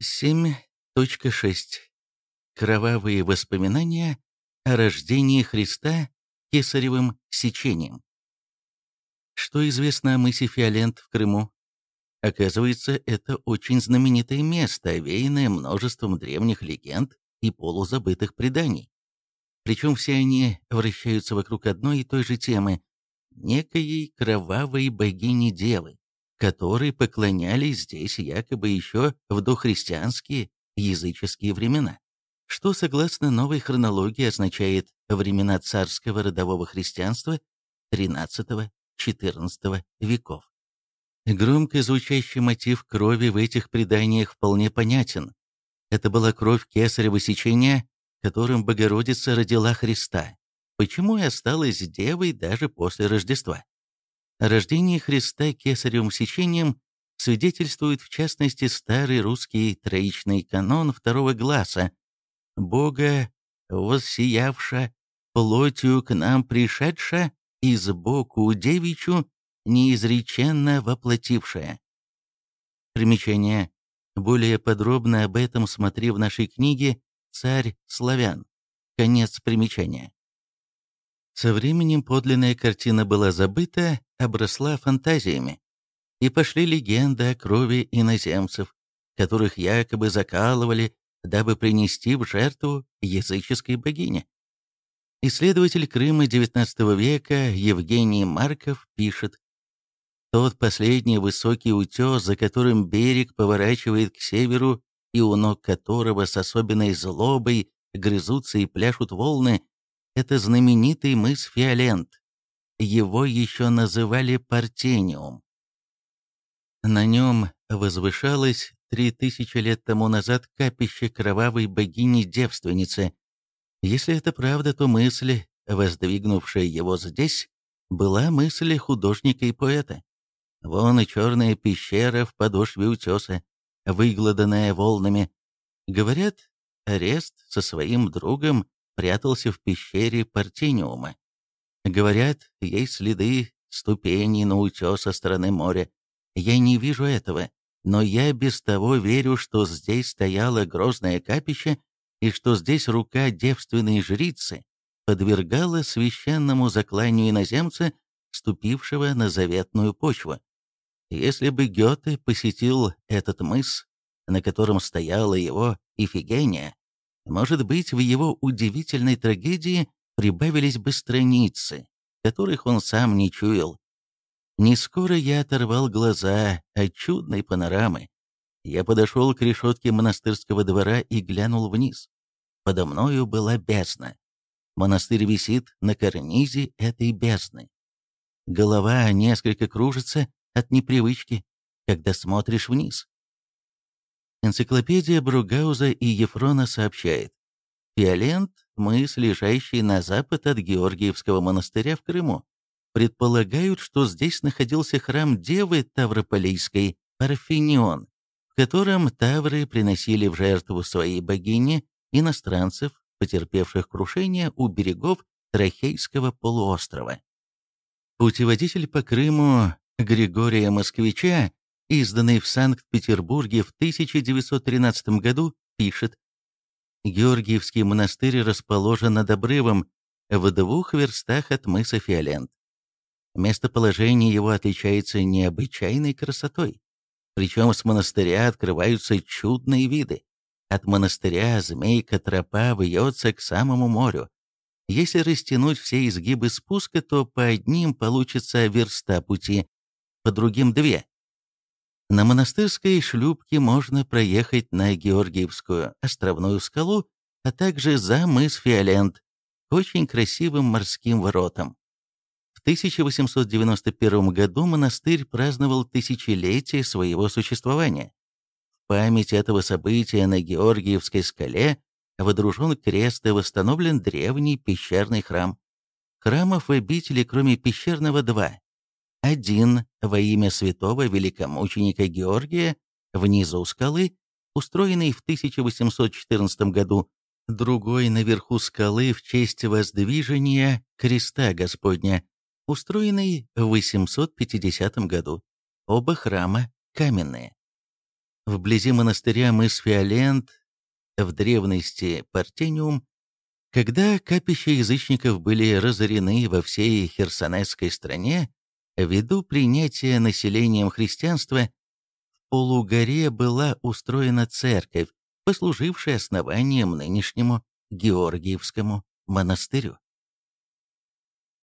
7.6. Кровавые воспоминания о рождении Христа кесаревым сечением. Что известно о мысе Фиолент в Крыму? Оказывается, это очень знаменитое место, овеянное множеством древних легенд и полузабытых преданий. Причем все они вращаются вокруг одной и той же темы – некой кровавой богини-девы, которой поклонялись здесь якобы еще в дохристианские языческие времена, что, согласно новой хронологии, означает времена царского родового христианства XIII-XIV веков. Громко звучащий мотив крови в этих преданиях вполне понятен. Это была кровь кесарева сечения, которым Богородица родила Христа, почему и осталась девой даже после Рождества. О рождении Христа кесаревым сечением свидетельствует в частности старый русский троичный канон второго гласа «Бога, воссиявша, плотью к нам пришедша, и сбоку девичу, неизреченно воплотившая». Примечание. Более подробно об этом смотри в нашей книге «Царь славян». Конец примечания. Со временем подлинная картина была забыта, обросла фантазиями. И пошли легенды о крови иноземцев, которых якобы закалывали, дабы принести в жертву языческой богине. Исследователь Крыма XIX века Евгений Марков пишет, «Тот последний высокий утес, за которым берег поворачивает к северу и у ног которого с особенной злобой грызутся и пляшут волны, это знаменитый мыс Фиолент. Его еще называли Партениум. На нем возвышалось три тысячи лет тому назад капище кровавой богини-девственницы. Если это правда, то мысль, воздвигнувшая его здесь, была мысль художника и поэта. Вон и черная пещера в подошве утеса, выгладанная волнами. Говорят, Арест со своим другом прятался в пещере Партениума. Говорят, есть следы ступеней на утес со стороны моря. Я не вижу этого, но я без того верю, что здесь стояло грозное капище и что здесь рука девственной жрицы подвергала священному закланию иноземца, ступившего на заветную почву. Если бы Гёте посетил этот мыс, на котором стояла его Ифигения, может быть, в его удивительной трагедии прибавились бы страницы, которых он сам не чуял. Не скоро я оторвал глаза от чудной панорамы. Я подошел к решетке монастырского двора и глянул вниз. Подо мною была бездна. Монастырь висит на карнизе этой бездны. Голова несколько кружится, от непривычки, когда смотришь вниз. Энциклопедия Бругауза и Ефрона сообщает, Фиолент – мыс, лежащий на запад от Георгиевского монастыря в Крыму. Предполагают, что здесь находился храм Девы Таврополийской, Парфенион, в котором тавры приносили в жертву своей богине иностранцев, потерпевших крушение у берегов Трахейского полуострова. Путеводитель по Крыму Григория Москвича, изданный в Санкт-Петербурге в 1913 году, пишет Георгиевский монастырь расположен над обрывом в двух верстах от мыса Фиолент. Местоположение его отличается необычайной красотой. Причем с монастыря открываются чудные виды. От монастыря змейка-тропа вьется к самому морю. Если растянуть все изгибы спуска, то по одним получится верста пути, по другим две. На монастырской шлюпке можно проехать на Георгиевскую островную скалу, а также за мыс Фиолент, очень красивым морским воротам. В 1891 году монастырь праздновал тысячелетие своего существования. В память этого события на Георгиевской скале водружен крест и восстановлен древний пещерный храм. Храмов в обители, кроме пещерного, два один во имя святого великомученика Георгия внизу скалы, устроенный в 1814 году, другой наверху скалы в честь воздвижения креста Господня, устроенный в 850 году. Оба храма каменные. вблизи монастыря мыс Фиолент, в древности Партениум, когда капища язычников были разорены во всей херсонесской стране, ввиду принятия населением христианства, в полугоре была устроена церковь, послужившая основанием нынешнему Георгиевскому монастырю.